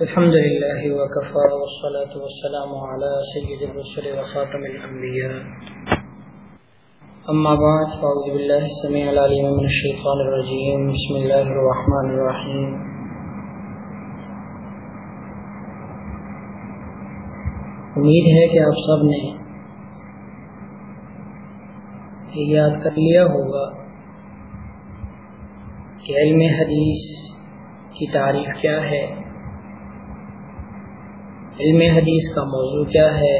الحمد لله وكفى والصلاة والسلام على سيد الرسل وخاتم الأنبياء. أما بعد، فأعوذ بالله السميع العليم من الشيطان الرجيم. بسم الله الرحمن الرحيم. امید ہے کہ آپ سب نے یہ یاد کر لیا ہوگا کہ علم حدیث کی تعریف کیا ہے۔ علم حدیث کا موضوع کیا ہے؟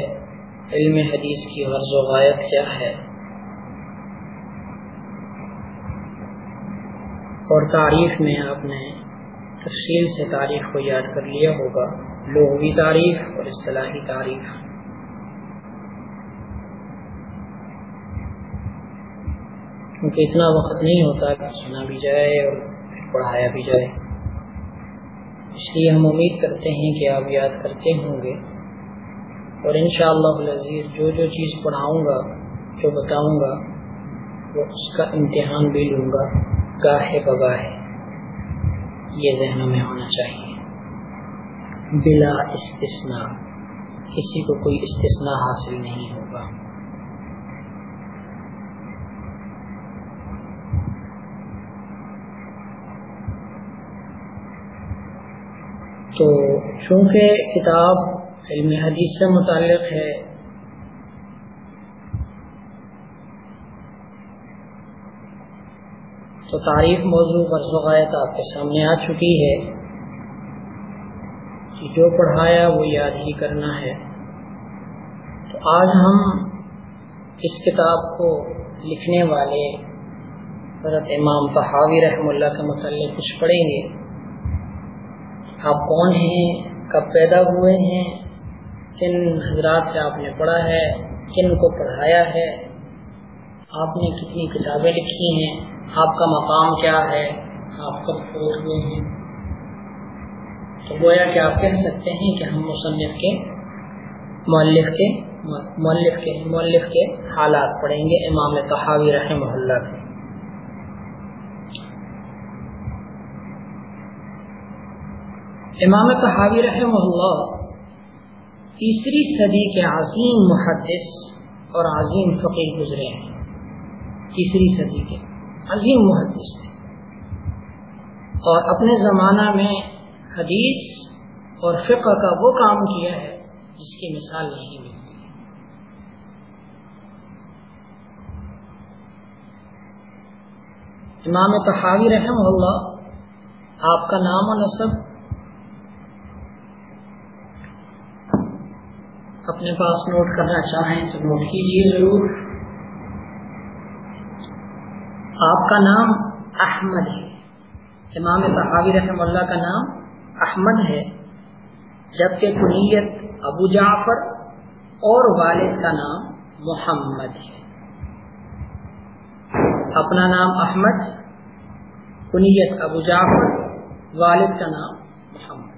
علم حدیث کی غرض و غایت کیا ہے؟ اور تعریف میں آپ نے تفصیل سے تعریف کو یاد کر لیا ہوگا، لغوی تعریف اور اصطلاحی تعریف کیونکہ اتنا وقت نہیں ہوتا کہ سنا بھی جائے اور پڑھایا بھی جائے۔ اس لیے ہم امید کرتے ہیں کہ آپ یاد کرتے ہوں گے۔ اور انشاءاللہ شاء اللہ جو جو چیز پڑھاؤں گا، جو بتاؤں گا، وہ اس کا امتحان بھی لوں گا گاہے بگاہے یہ ذہنوں میں ہونا چاہیے۔ بلا استثناء، کسی کو کوئی استثناء حاصل نہیں ہوگا۔ تو چونکہ کتاب علم حدیث سے متعلق ہے، تو تعریف موضوع پر سغایت آپ کے سامنے آ چکی ہے کہ جو پڑھایا وہ یاد ہی کرنا ہے۔ تو آج ہم اس کتاب کو لکھنے والے حضرت امام تحاوی رحم اللہ کے متعلق کچھ پڑھیں گے۔ آپ کون ہیں؟ کب پیدا ہوئے ہیں؟ کن حضرات سے آپ نے پڑھا ہے؟ کن کو پڑھایا ہے؟ آپ نے کتنی کتابیں لکھی ہیں؟ آپ کا مقام کیا ہے؟ آپ کب فوت ہوئے ہیں؟ تو گویا کہ آپ کہہ سکتے ہیں کہ ہم مصنف کے مؤلف کے مؤلف کے مؤلف کے حالات پڑھیں گے امام تحاوی رحمہ اللہ۔ کے امام تحاوی رحمہ اللہ تیسری صدی کے عظیم محدث اور عظیم فقیر گزرے ہیں۔ تیسری صدی کے عظیم محدث تھے۔ اور اپنے زمانہ میں حدیث اور فقہ کا وہ کام کیا ہے جس کی مثال نہیں ملتی۔ امام تحاوی رحم اللہ آپ کا نام و نصب اپنے پاس نوٹ کرنا چاہیں تو نوٹ کیجیے ضرور۔ آپ کا نام احمد ہے۔ امام صحابی رحم اللہ کا نام احمد ہے۔ جبکہ کنیت ابو جعفر اور والد کا نام محمد ہے۔ اپنا نام احمد، کنیت ابو جعفر، والد کا نام محمد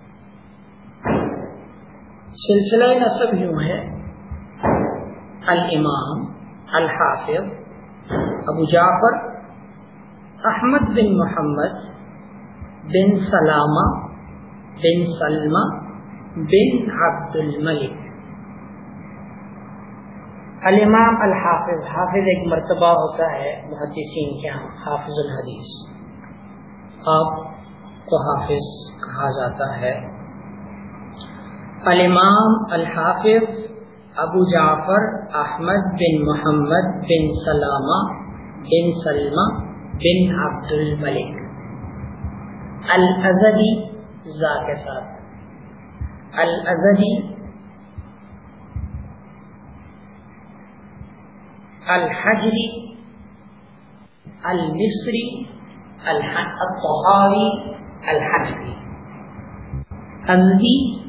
سلسلہ نصب یوں ہے۔ الامام، الحافظ، ابو جعفر، احمد بن محمد بن سلامہ بن سلمہ بن عبد الملک الامام، الحافظ، حافظ ایک مرتبہ ہوتا ہے محدثین کے ہاں حافظ الحدیث۔ آپ کو حافظ کہا جاتا ہے۔ الامام الحافظ ابو جعفر احمد بن محمد بن سلامہ بن سلمہ بن عبد الملک۔ الازدی زا کے ساتھ۔ الازدی الحجری المصری الطحاوی الحجری ازدی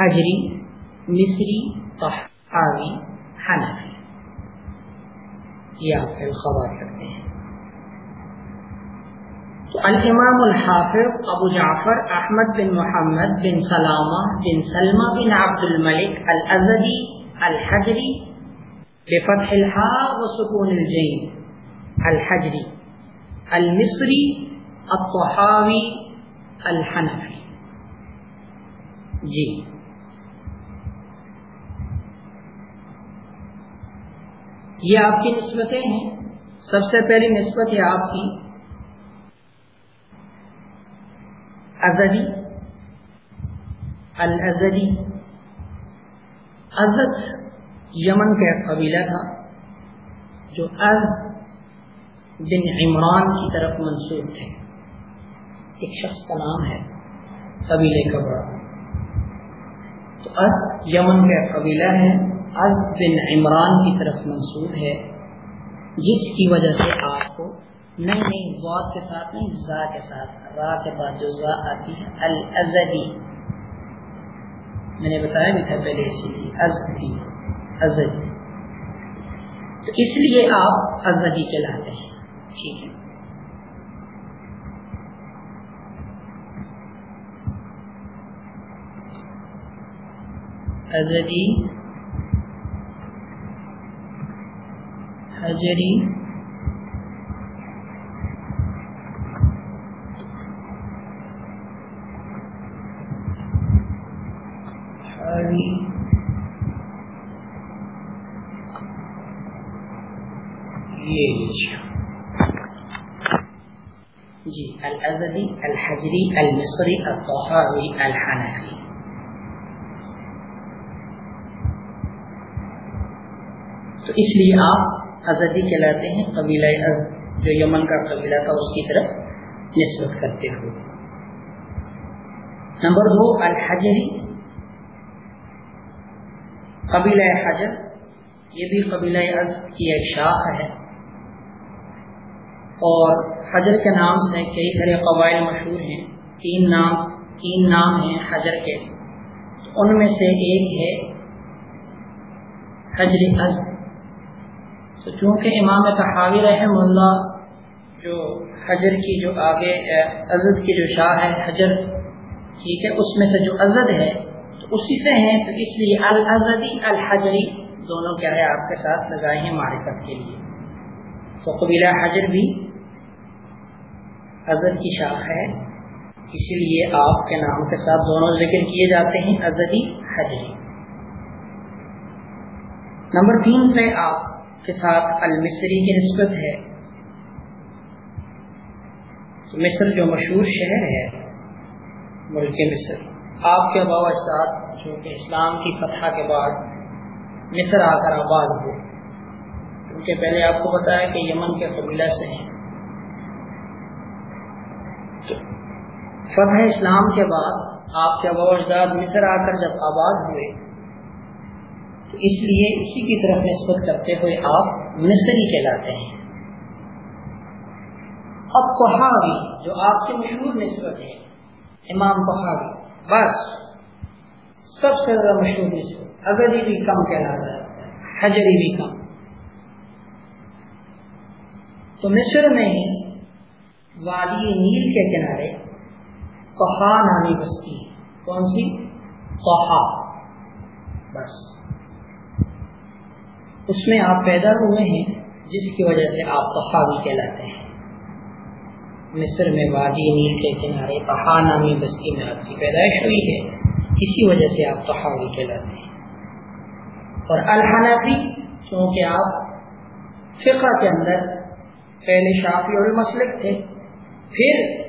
حجری، مصری، طحاوی، حنفی۔ یہ آپ الخبار کرتے ہیں۔ تو الامام الحافظ ابو جعفر، احمد بن محمد بن سلامہ بن سلمہ بن عبد الملک الازدی الحجری بفتح الحاء وسکون الجین الحجری، المصری، الطحاوی، الحنفی۔ جی۔ یہ آپ کی نسبتیں ہیں۔ سب سے پہلی نسبت ہے آپ کی ازدی۔ الزدی ازد یمن کا قبیلہ تھا، جو از بن عمران کی طرف منسوخ تھے۔ ایک شخص کا نام ہے قبیلے کا بڑا تو از یمن کا قبیلہ ہے۔ از بن عمران کی طرف منسوخ ہے، جس کی وجہ سے آپ کو نہیں نہیں غوط کے ساتھ نہیں زا کے ساتھ را کے بعد جو زا آتی ہے، الازدی۔ میں نے بتایا بھی تھا پہلے اسی لیے ازدی ازدی۔ تو اس لیے آپ ازدی کہلاتے ہیں۔ ٹھیک ہے۔ ازدی۔ حجری۔ جی الازدی الحجری المصری الطحاوی الحنفی۔ تو اس لیے آپ ازدی کہلاتے ہیں، قبیلہ، جو یمن کا قبیلہ تھا، اس کی طرف نسبت کرتے ہو نمبر دو الحجری قبیلہ حجر، یہ بھی قبیلہ از کی ایک شاخ ہے۔ اور حجر کے نام سے کئی سارے قبائل مشہور ہیں۔ تین نام تین نام ہیں حجر کے۔ ان میں سے ایک ہے حجر از تو چونکہ امام تحاوی رحم اللہ جو حجر کی جو آگے عزد کی جو شاہ ہے، حجر، ٹھیک ہے، اس میں سے جو عزد ہے، تو اسی سے ہیں، تو اس لیے الزدی الحجری دونوں کیا ہے آپ کے ساتھ لگائے ہیں معرفت کے لیے۔ تو قبیلہ حجر بھی عزد کی شاخ ہے اسی لیے آپ کے نام کے ساتھ دونوں ذکر کیے جاتے ہیں عزدی حجری۔ نمبر تین پہ آپ کے ساتھ المصری کی نسبت ہے۔ تو مصر جو مشہور شہر ہے، ملک مصر، آپ کے بابا اجداد جو کہ اسلام کی فتح کے بعد مصر آ کر آباد ہوئے۔ کیونکہ پہلے آپ کو بتایا کہ یمن کے قبیلہ سے ہیں۔ فتح اسلام کے بعد آپ کے بابا اجداد مصر آ کر جب آباد ہوئے تو اس لیے اسی کی طرف نسبت کرتے ہوئے آپ مصری کہلاتے ہیں۔ اب کہاوی جو آپ کی مشہور نسبت ہے، امام کہاوی بس سب سے زیادہ مشہور نسبت اگری بھی کم کہلاتا ہے، حجری بھی کم۔ تو مصر میں وادی نیل کے کنارے کہا نامی بستی، کون سی؟ کہا بس۔ اس میں آپ پیدا ہوئے ہیں، جس کی وجہ سے آپ تحاوی کہلاتے ہیں۔ مصر میں وادی نیل کے کنارے پہا نامی بستی میں آپ کی پیدائش ہوئی ہے، اسی وجہ سے آپ تحاوی کہلاتے ہیں۔ اور الحنفی، چونکہ آپ فقہ کے اندر پہلے شافی اور مسلک تھے، پھر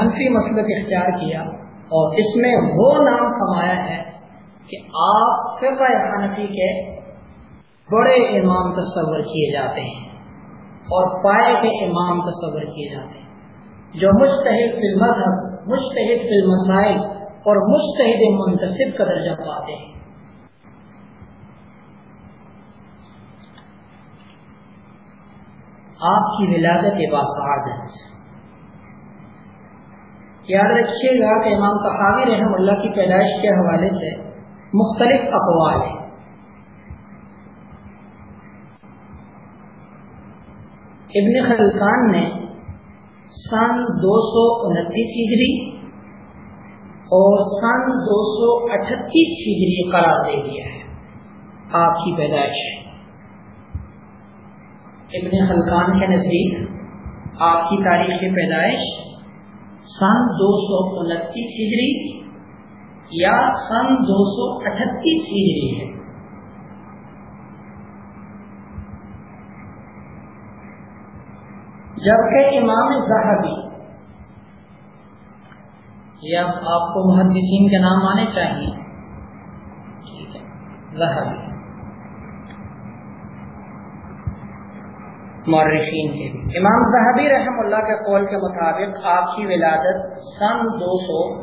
حنفی مسلک اختیار کیا اور اس میں وہ نام کمایا ہے کہ آپ فقہ حنفی کے بڑے امام تصور کیے جاتے ہیں اور پائے کے امام تصور کیے جاتے ہیں۔ جو مستحد فی المذہب مستحد فی المسائل اور مستحد منتصب کا درجہ پاتے ہیں۔ آپ کی ولادت باسعادت یاد رکھیے گا کہ امام تحاوی رحم اللہ کی پیدائش کے حوالے سے مختلف اقوال ہیں۔ ابن خلقان نے سن دو سو انتیس ہجری اور سن دو سو اٹھتیس ہجری قرار دے دیا ہے۔ آپ کی پیدائش۔ ابن خلقان کے نزدیک آپ کی تاریخ پیدائش سن دو سو انتیس ہجری یا سن دو سو اٹھتیس ہجری ہے۔ جبکہ امام زہبی یا آپ کو محدثین کے نام آنے چاہیے۔ ٹھیک ہے۔ زہبی مورخین کے بھی۔ امام زہبی رحم اللہ کے قول کے مطابق آپ کی ولادت سن دو سو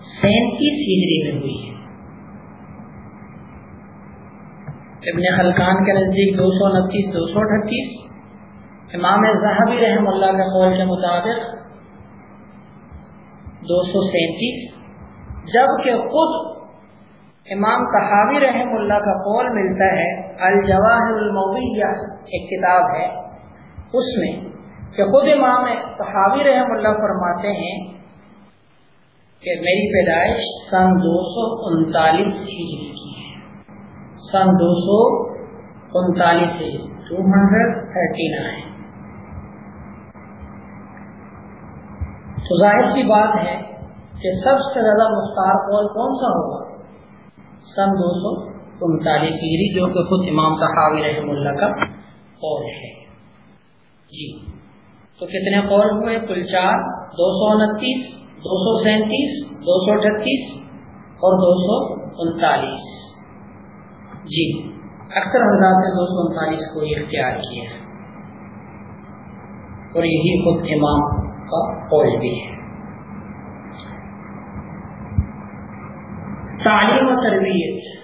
سینتیس ہجری میں ہوئی ہے۔ ابن خلقان کے نزدیک دو سو انتیس، دو سو اٹھتیس۔ امام زہبی رحم اللہ کے قول کے مطابق دو سو سینتیس، جبکہ خود امام تحاوی رحم اللہ کا قول ملتا ہے، الجواہر المویہ ایک کتاب ہے۔ اس میں کہ خود امام تحاوی رحم اللہ فرماتے ہیں کہ میری پیدائش سن دو سو انتالیس ہجری کی ہے۔ سن دو سو انتالیس ٹو ہنڈریڈ تھرٹی نائن۔ تو ظاہر سی بات ہے کہ سب سے زیادہ مختار قول کون سا ہوگا؟ سن دو سو انتالیس ہجری جو کہ خود امام تحاوی رحم اللہ کا قول ہے۔ جی۔ تو کتنے قول ہوئے؟ کل چار، دو سو انتیس، دو سو سینتیس، دو سو اٹھتیس اور دو سو انتالیس۔ جی۔ اکثر حضرات نے دو سو انتالیس کو اختیار کیا ہے۔ اور یہی خود امام کا قول بھی ہے۔ تعلیم و تربیت۔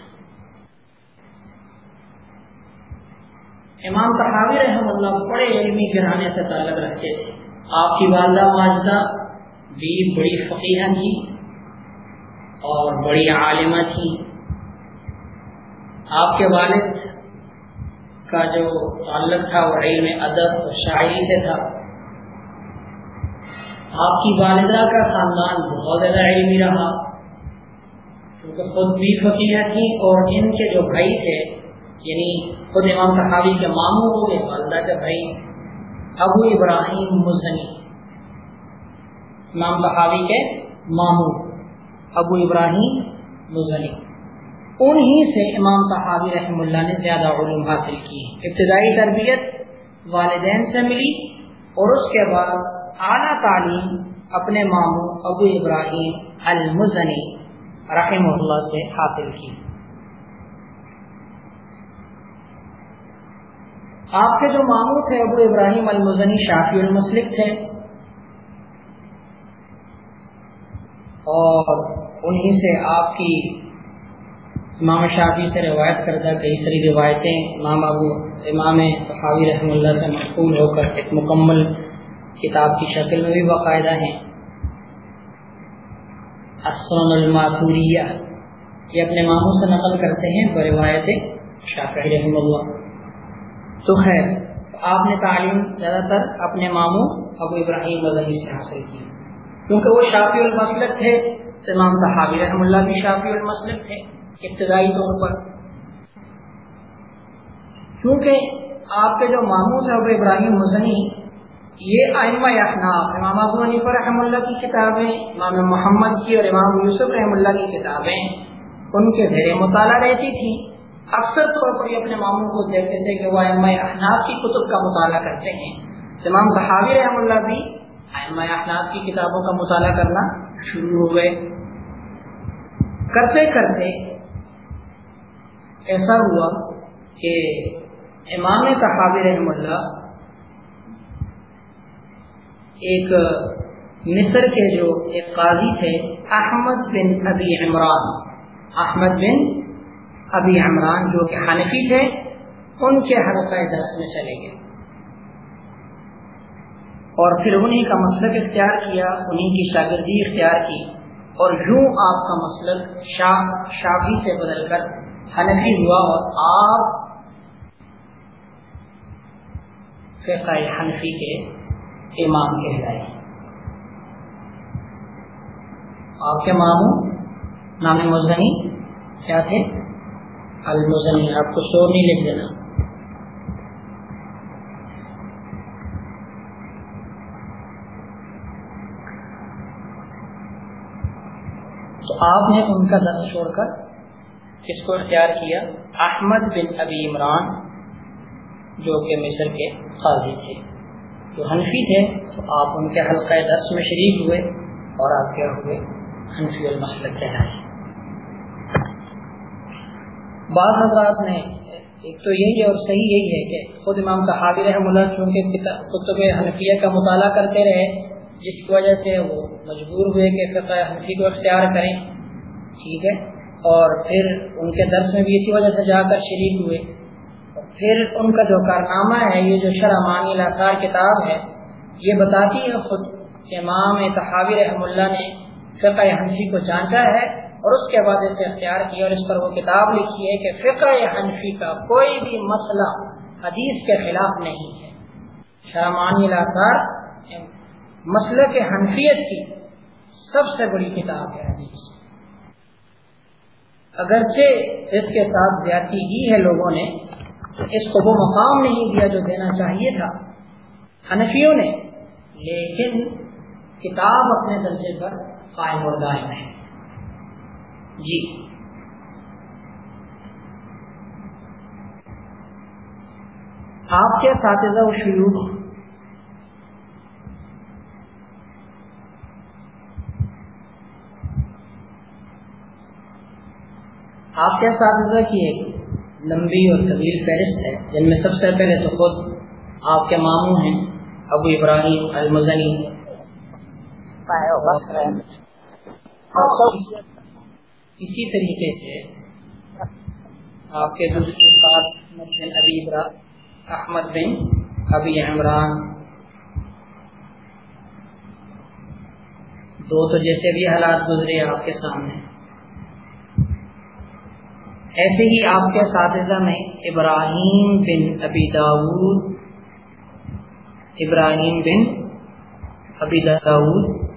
امام تحاوی رحم اللہ بڑے علمی گھرانے سے تعلق رکھتے تھے۔ آپ کی والدہ ماجدہ بھی بڑی فقیہ تھی اور بڑی عالمہ تھی آپ کے والد کا جو تعلق تھا وہ علم ادب اور شاعری سے تھا۔ آپ کی والدہ کا خاندان بہت زیادہ علمی رہا۔ کیونکہ خود بھی فقیہ تھی اور ان کے جو بھائی تھے یعنی خود امام تحاوی کے ماموں ہوئے والدہ کے بھائی، ابو ابراہیم مزنی۔ امام تحاوی کے ماموں، ابو ابراہیم مزنی۔ انہی سے امام تحاوی رحم اللہ نے زیادہ علوم حاصل کی ابتدائی تربیت والدین سے ملی اور اس کے بعد اعلیٰ تعلیم اپنے ماموں ابو ابراہیم المزنی رحم اللہ سے حاصل کی۔ آپ کے جو ماموں تھے ابو ابراہیم المزنی شافی المسلک تھے۔ اور انہی سے آپ کی امام شافی سے روایت کردہ کئی ساری روایتیں امام ابو امام حاوی رحم اللہ سے مقبول ہو کر ایک مکمل کتاب کی شکل میں بھی باقاعدہ ہیں۔ اسن الماسوریہ یہ اپنے ماموں سے نقل کرتے ہیں بروایت شافعی رحم اللہ۔ تو خیر، آپ نے تعلیم زیادہ تر اپنے ماموں ابو ابراہیم وزنی سے حاصل کی۔ کیونکہ وہ شافی المسلک تھے، امام صحابی رحم اللہ بھی شافی المسلک تھے، ابتدائی طور پر۔ کیونکہ آپ کے جو ماموں تھے، ابو ابراہیم مزنی یہ آئمہ احناف امام ابو حنیفہ رحم اللہ کی کتابیں امام محمد کی اور امام یوسف رحم اللہ کی کتابیں ان کے زیر مطالعہ رہتی تھی۔ اکثر طور پر یہ اپنے ماموں کو دیکھتے تھے کہ وہ آئمہ احناف کی کتب کا مطالعہ کرتے ہیں۔ امام صحابی رحم اللہ بھی آئمہ احناف کی کتابوں کا مطالعہ کرنا شروع ہو گئے۔ کرتے کرتے ایسا ہوا کہ امام صحابی رحم اللہ ایک مصر کے جو ایک قاضی تھے، احمد بن ابی عمران۔ احمد بن ابی عمران جو کہ حنفی تھے، ان کے حلقہ درس میں چلے گئے۔ اور پھر انہیں کا مسلک اختیار کیا انہیں کی شاگردی اختیار کی۔ اور یوں آپ کا مسلک شاہ شافی سے بدل کر حنفی ہوا اور آپ فقہ حنفی کے امام کہلائے۔ آپ کے ماموں نام مزنی، کیا تھے؟ المزنی، آپ کو شور نہیں لکھ دینا۔ تو آپ نے ان کا درس چھوڑ کر کس کو اختیار کیا؟ احمد بن ابی عمران، جو کہ مصر کے قاضی تھے۔ جو حنفی تھے، تو آپ ان کے حلقہ درس میں شریک ہوئے اور آپ کیا ہوئے حنفی المسلک کہلائے بعض حضرات نے، ایک تو یہی ہے اور صحیح یہی ہے کہ خود امام صحابی رحم اللہ چونکہ کتب حنفیہ کا مطالعہ کرتے رہے، جس کی وجہ سے وہ مجبور ہوئے کہ فقہ حنفی کو اختیار کریں۔ ٹھیک ہے؟ اور پھر ان کے درس میں بھی اسی وجہ سے جا کر شریک ہوئے۔ پھر ان کا جو کارنامہ ہے، یہ جو شرمانی لاکار کتاب ہے، یہ بتاتی ہے خود امام تحابی رحم اللہ نے فقہ حنفی کو جانچا ہے اور اس کے بعد اسے اختیار کیا اور اس پر وہ کتاب لکھی ہے کہ فقہ حنفی کا کوئی بھی مسئلہ حدیث کے خلاف نہیں ہے۔ شرمانی لاکار مسئلہ کے حنفیت کی سب سے بڑی کتاب ہے حدیث۔ اگرچہ اس کے ساتھ زیادتی ہی ہے لوگوں نے اس کو وہ مقام نہیں دیا جو دینا چاہیے تھا۔ حنفیوں نے لیکن کتاب اپنے درجے پر قائم اور دائم ہے۔ جی۔ آپ کے اساتذہ و شیوخ آپ کے اساتذہ کی ایک لمبی اور طویل فہرست ہے جن میں سب سے پہلے تو خود آپ کے ماموں ہیں ابو ابراہیم المزنی۔ اسی طریقے سے آپ کے دوسرے استاد بن ابی احمد بن ابی عمران۔ دو تو جیسے بھی حالات گزرے آپ کے سامنے۔ ایسے ہی آپ کے اساتذہ میں ابراہیم بن ابی داود، ابراہیم بن ابی داود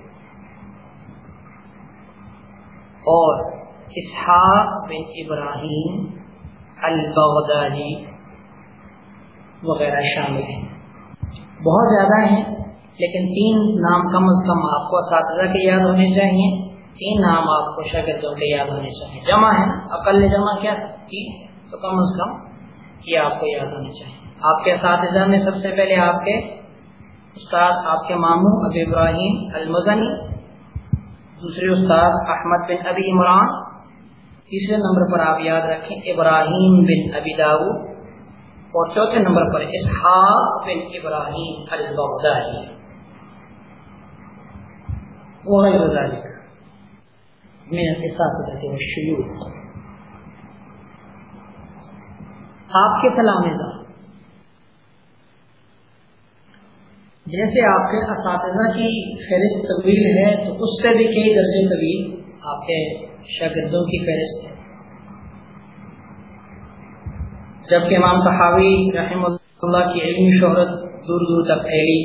اور اسحاق بن ابراہیم البغدادی وغیرہ شامل ہیں۔ بہت زیادہ ہیں، لیکن تین نام کم از کم آپ کو اساتذہ کے یاد ہونے چاہیے۔ تین نام آپ کو شاگردوں کے یاد ہونے چاہیے۔ جمع ہے۔ اقل جمع کیا؟ تھی تو کم از کم یہ آپ کو یاد ہونے چاہیے۔ آپ کے اساتذہ میں سب سے پہلے آپ کے استاد، آپ کے ماموں ابی ابراہیم المزنی، دوسرے استاد احمد بن ابی عمران، تیسرے نمبر پر آپ یاد رکھیں، ابراہیم بن ابی داؤ اور چوتھے نمبر پر اسحاق بن ابراہیم البغدادی۔ وغیرہ ذلك من الاساتذہ والشيوخ آپ کے تلامذہ جیسے آپ کے اساتذہ کی فہرست طویل ہے، تو اس سے بھی کئی درجے طویل آپ کے شاگردوں کی فہرست ہے۔ جبکہ امام صحابی رحم اللہ کی علمی شہرت دور دور تک پھیلی،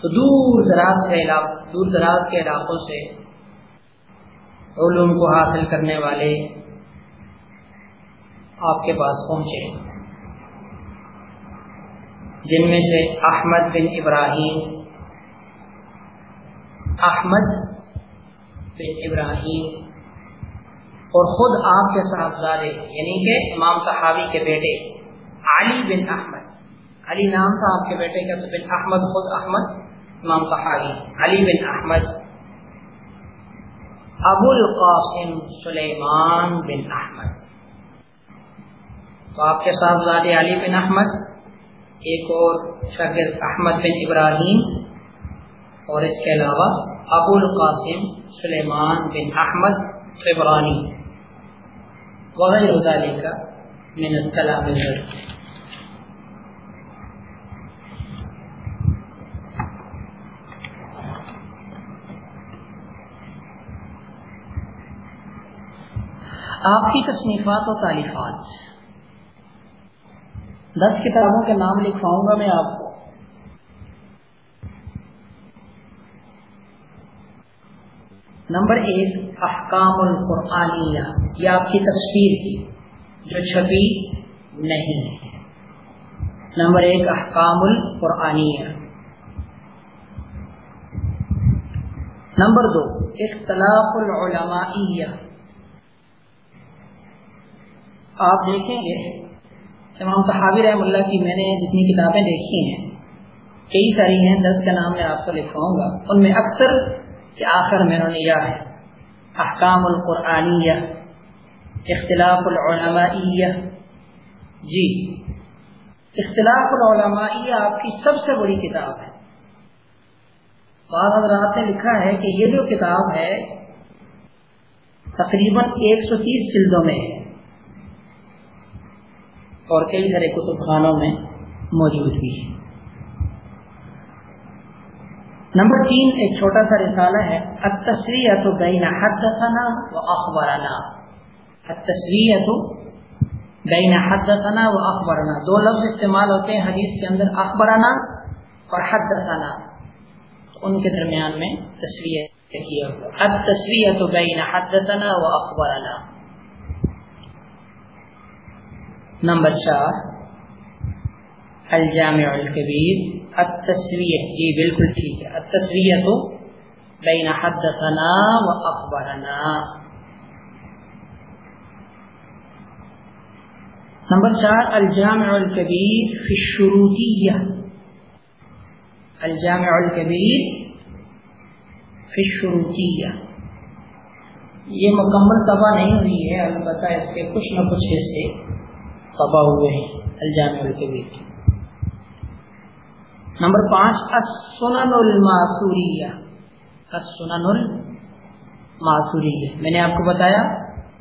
تو دور دراز سے دور دراز کے علاقوں سے علوم کو حاصل کرنے والے آپ کے پاس پہنچے۔ جن میں سے احمد بن ابراہیم، احمد بن ابراہیم اور خود آپ کے صاحبزادے یعنی کہ امام صحابی کے بیٹے علی بن احمد۔ علی نام تھا آپ کے بیٹے کا، تو بن احمد، خود احمد، امام صحابی، علی بن احمد۔ ابو القاسم سلیمان بن احمد۔ تو آپ کے صاحبزادے علی بن احمد، ایک اور شاگرد احمد بن ابراہیم، اور اس کے علاوہ ابو القاسم سلیمان بن احمد عبرانی وغیرہ ذلك من الكلام آپ کی تصنیفات و تعلیفات دس کتابوں کے نام لکھواؤں گا میں آپ کو۔ نمبر ایک، احکام القرآنیہ، یہ آپ کی تفسیر کی، جو چھپی نہیں۔ ہے نمبر ایک، احکام القرآنیہ۔ نمبر دو، اختلاف العلمائیہ۔ آپ دیکھیں گے امام صحابی رحم اللہ کی میں نے جتنی کتابیں دیکھی ہیں، کئی ساری ہیں، دس کا نام میں آپ کو لکھواؤں گا۔ ان میں اکثر کے آخر میں انہوں نے یہ ہے، احکام القرآنیہ، اختلاف العلمائیہ۔ جی اختلاف العلمائیہ آپ کی سب سے بڑی کتاب ہے۔ بعض حضرات نے لکھا ہے کہ یہ جو کتاب ہے، تقریباً ایک سو تیس جلدوں میں ہے۔ اور کئی سارے کتب خانوں میں موجود بھی ہے نمبر تین، ایک چھوٹا سا رسالہ ہے تصویر تو بین حدثنا و اخبارنا تصویر تو بین حدثنا و اخبارنا دو لفظ استعمال ہوتے ہیں حدیث کے اندر اخبارنا اور حدثنا۔ ان کے درمیان میں تصویر کیا ہوا تصویر تو بین حدثنا و اخبارنا نمبر چار، الجامع الکبیر التصویح جی بالکل ٹھیک ہے. التصویح تو بین حدثنا و اخبرنا. نمبر چار، الجامع الکبیر فی الشروطیہ. الجامع الکبیر فی الشروطیہ. یہ مکمل طبع نہیں ہوئی ہے، البتہ اس کے کچھ نہ کچھ حصے تباہ ہوئے ہیں الجامع الکبیر نمبر پانچ، السنن الماسوریہ۔ السنن الماسوریہ۔ میں نے آپ کو بتایا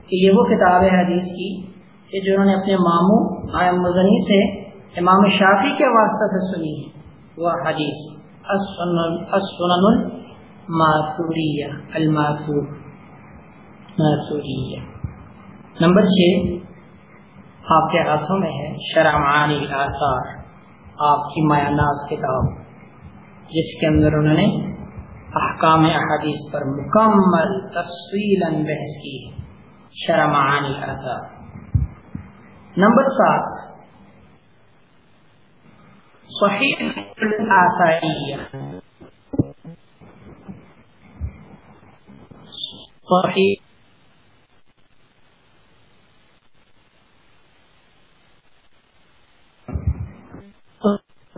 کہ یہ وہ کتاب ہے حدیث کی کہ جو انہوں نے اپنے ماموں آئم مزنی سے، امام شافی کے واسطہ سے سنی ہے۔ وہ حدیث۔ السنن الماسوریہ الماسور ماسوریہ نمبر چھ آپ کے ہاتھوں میں ہے شرح معانی آثار، آپ کی مایا ناز کتاب، جس کے اندر انہوں نے احکام احادیث پر مکمل تفصیل بحث کی شرح معانی آثار۔ نمبر سات۔ صحیح صحیح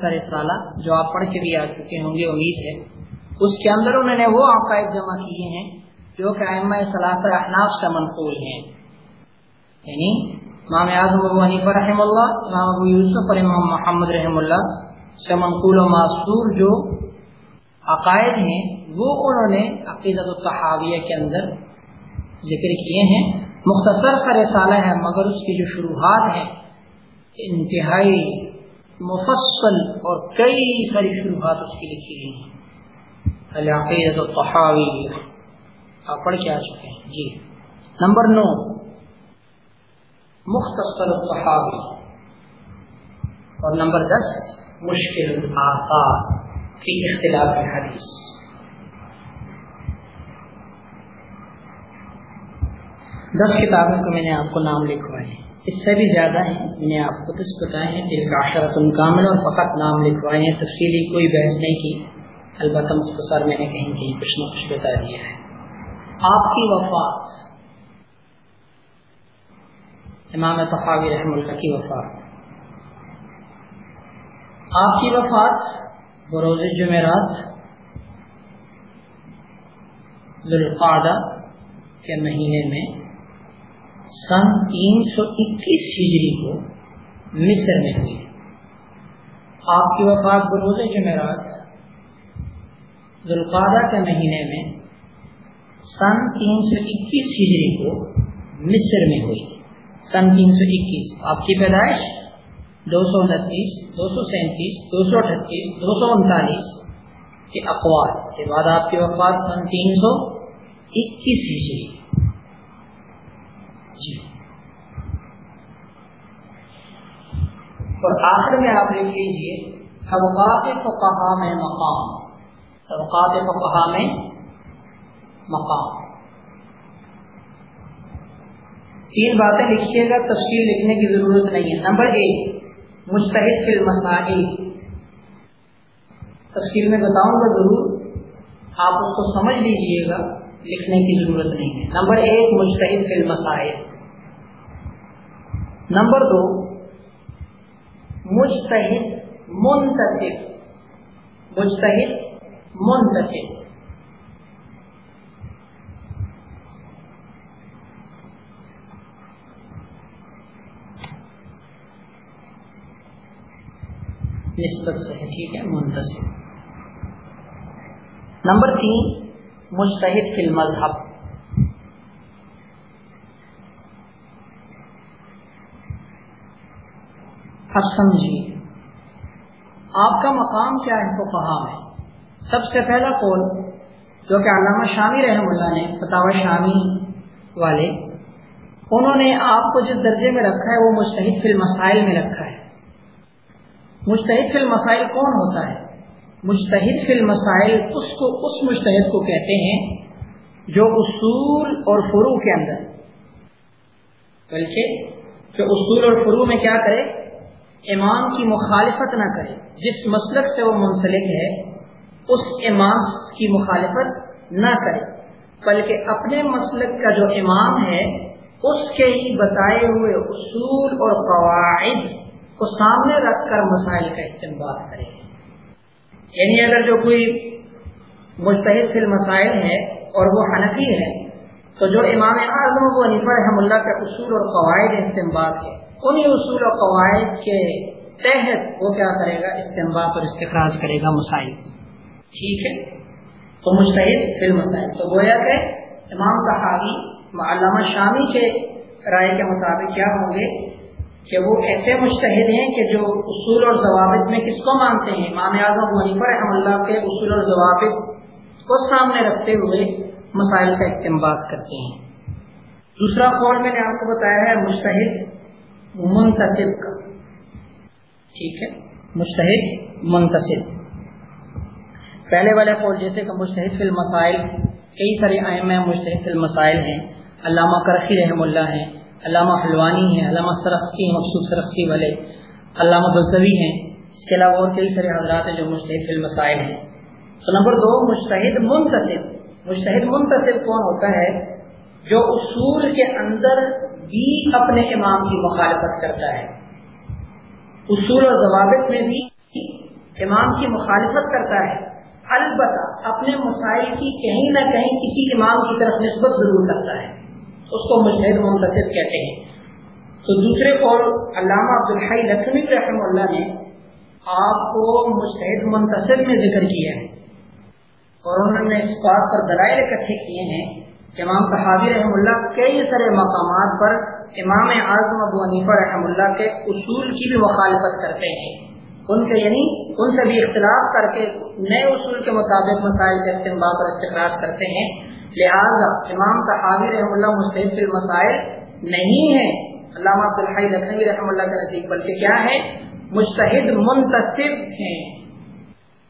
رسالہ جو آپ پڑھ کے بھی آ چکے ہوں گے، امید ہے۔ اس کے اندر انہوں نے وہ عقائد جمع کیے ہیں جو کہ احناف سے منقول ہیں۔ یعنی امام اعظم ابو حنیف رحم اللہ، امام ابو یوسف اور امام محمد رحم اللہ سے منقول و معصور جو عقائد ہیں، وہ انہوں نے عقیدت التحاویہ کے اندر ذکر کیے ہیں۔ مختصر سا رسالہ ہے، مگر اس کی جو شروحات ہیں، انتہائی مفصل اور کئی ساری شروعات اس کی لکھی گئی ہیں۔ العقیدت الطحاوی آپ پڑھ کے آ چکے ہیں۔ جی۔ نمبر نو۔ مختصر الطحاوی اور نمبر دس۔ مشکل آثار فی اختلاف حدیث۔ دس کتابوں کو میں نے آپ کو نام لکھوائے ہیں۔ اس سے بھی زیادہ ہیں۔ میں نے آپ کو دس بتائے ہیں دل کا عشرت کامل اور فقط نام لکھوائے ہیں۔ تفصیلی کوئی بحث نہیں کی۔ البتہ مختصر میں نے کہیں کہیں کچھ نہ کچھ بتا دیا ہے۔ آپ کی وفات۔ امام تخاوی رحم اللہ کی وفات۔ آپ کی وفات، بروز جمعرات، ذوالقعدہ کے مہینے میں سن تین سو اکیس ہجری کو مصر میں ہوئی۔ آپ کی وفات بروز جمعرات ذوالقادہ کے مہینے میں سن تین سو اکیس ہجری کو مصر میں ہوئی۔ سن تین سو اکیس، آپ کی پیدائش؟ دو سو انتیس، دو سو سینتیس، دو سو اٹھتیس، دو سو انتالیس کے اقوال۔ کے بعد آپ کی وفات سن تین سو اکیس ہجری جی اور آخر میں آپ لکھ لیجیے طبقات فقہا میں مقام۔ طبقات فقہا میں مقام۔ تین باتیں لکھیے گا، تفصیل لکھنے کی ضرورت نہیں ہے۔ نمبر ایک مستحد فی المسائل۔ تفصیل میں بتاؤں گا ضرور، آپ اس کو سمجھ لیجیے گا، لکھنے کی ضرورت نہیں ہے۔ نمبر ایک مشتحد فی المسائل۔ نمبر دو مشتحد منتصب مشتحد منتصب نسبت سے ہے، ٹھیک ہے منتصب نمبر تین مشتحد فی المذہب۔ اب سمجھیے آپ کا مقام کیا ہے کو کہا ہے سب سے پہلا قول جو کہ علامہ شامی رحم اللہ نے فتح شامی والے، انہوں نے آپ کو جس درجے میں رکھا ہے وہ مشتحد فی المسائل میں رکھا ہے۔ مشتحد فی المسائل کون ہوتا ہے؟ مشتحد فی المسائل اس کو، اس مشتحد کو کہتے ہیں جو اصول اور فرو کے اندر۔ بلکہ جو اصول اور فرو میں کیا کرے؟ امام کی مخالفت نہ کرے۔ جس مسلک سے وہ منسلک ہے، اس امام کی مخالفت نہ کرے۔ بلکہ اپنے مسلک کا جو امام ہے، اس کے ہی بتائے ہوئے اصول اور قواعد کو سامنے رکھ کر مسائل کا استعمال کرے۔ یعنی اگر جو کوئی مستحد فی المسائل ہے اور وہ حنفی ہے، تو جو امام اعظم و نفا رحم اللہ کے اصول اور قواعد استعمال ہے انہیں اصول اور قواعد کے تحت وہ کیا کرے گا؟ استعمال اور استخراج کرے گا مسائل۔ ٹھیک ہے؟ تو مستحد فی المسائل تو گویا کہ امام صحابی علامہ شامی کے رائے کے مطابق کیا ہوں گے کہ وہ ایسے مشتحد ہیں کہ جو اصول اور ضوابط میں کس کو مانتے ہیں؟ امام اعظم ونیفر رحم اللہ کے اصول اور ضوابط کو سامنے رکھتے ہوئے مسائل کا استعمال کرتے ہیں۔ دوسرا قول میں نے آپ کو بتایا ہے مشتحد منتصب کا۔ ٹھیک ہے؟ مشتحد منتصب پہلے والے قول جیسے کہ مشتحد فی المسائل، کئی سارے اہم مشتحد فی المسائل ہیں۔ علامہ کرخی رحم اللہ ہیں، علامہ حلوانی ہیں، علامہ سرخسی مخصوص سرخسی والے۔ علامہ بلطوی ہیں، اس کے علاوہ اور کئی سارے حضرات ہیں جو مشتحد فی المسائل ہیں۔ تو نمبر دو مشتحد منتصب مشتحد منتصب کون ہوتا ہے؟ جو اصول کے اندر بھی اپنے امام کی مخالفت کرتا ہے۔ اصول اور ضوابط میں بھی امام کی مخالفت کرتا ہے۔ البتہ اپنے مسائل کی کہیں نہ کہیں کسی امام کی طرف نسبت ضرور کرتا ہے۔ اس کو مشہد منتصر کہتے ہیں۔ تو دوسرے قول علامہ عبدالحی لکھنوی رحم اللہ نے آپ کو مشہد منتصر میں ذکر کیا ہے۔ اور انہوں نے اس بات پر دلائل اکٹھے کیے ہیں امام صحابی رحم اللہ کئی سارے مقامات پر امام اعظم ابو عنیفہ رحم اللہ کے اصول کی بھی مخالفت کرتے ہیں۔ ان کے یعنی ان سے بھی اختلاف کر کے نئے اصول کے مطابق مسائل کے استعمال پر استقرار کرتے ہیں۔ لہذا امام صحابی رحم اللہ مستحد فی المسائل نہیں ہے علامہ عبدالحی لکھنوی رحم اللہ کے نزدیک، بلکہ کیا ہے؟ مستحد منتصب ہیں۔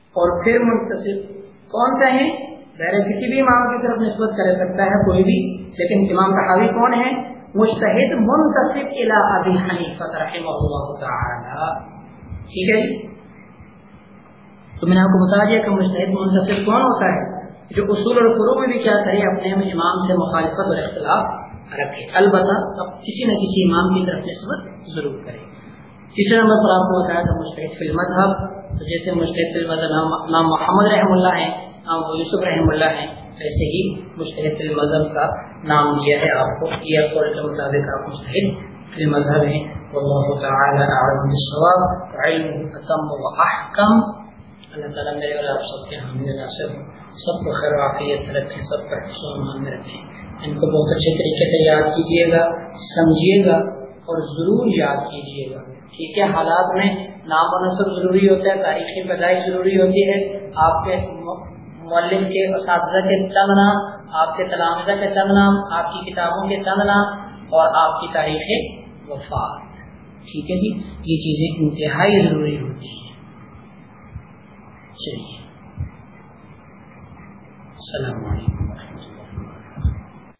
اور پھر منتصب کون سا ہے بہر کسی بھی امام کی طرف نسبت کر سکتا ہے کوئی بھی، لیکن امام صحابی کون ہے مستحد منتصب الى ابی حنیفہ رحمہ اللہ تعالی۔ ٹھیک ہے جی؟ تو میں نے آپ کو بتا دیا کہ مستحد منتصب کون ہوتا ہے؟ جو اصول اور فروغ میں بھی کیا کرے، اپنے امام سے مخالفت اور اختلاف رکھے۔ البتہ اب کسی نہ کسی امام کی طرف نسبت ضرور کرے۔ تیسرے نمبر پر آپ کو بتایا تھا مشتحد فی المذہب۔ جیسے مشتحد فی المذہب نام محمد رحم اللہ ہیں ہاں، یوسف رحم اللہ ہیں۔ ویسے ہی مشتحد المذہب کا نام دیا ہے آپ کو۔ یہ قول کے مطابق آپ مشتحد المذہب ہیں۔ واللہ تعالی اعلم بالصواب۔ علم اتم و احکم۔ اللہ تعالیٰ میرے اور آپ سب کے حامی ناصر ہوں۔ سب کو خیر واقعیت رکھیں، سب کا حسن میں رکھیں۔ ان کو بہت اچھے طریقے سے یاد کیجیے گا سمجھیے گا اور ضرور یاد کیجیے گا۔ ٹھیک ہے، حالات میں نام و نصب ضروری ہوتا ہے، تاریخی پیدائش ضروری ہوتی ہے۔ آپ کے مولم کے اساتذہ کے چند نام، آپ کے تلامزہ کے چند نام، آپ کی کتابوں کے چند نام اور آپ کی تاریخ وفات۔ ٹھیک ہے جی؟ یہ چیزیں انتہائی ضروری ہوتی ہیں۔ چلیے۔ السلام علیکم۔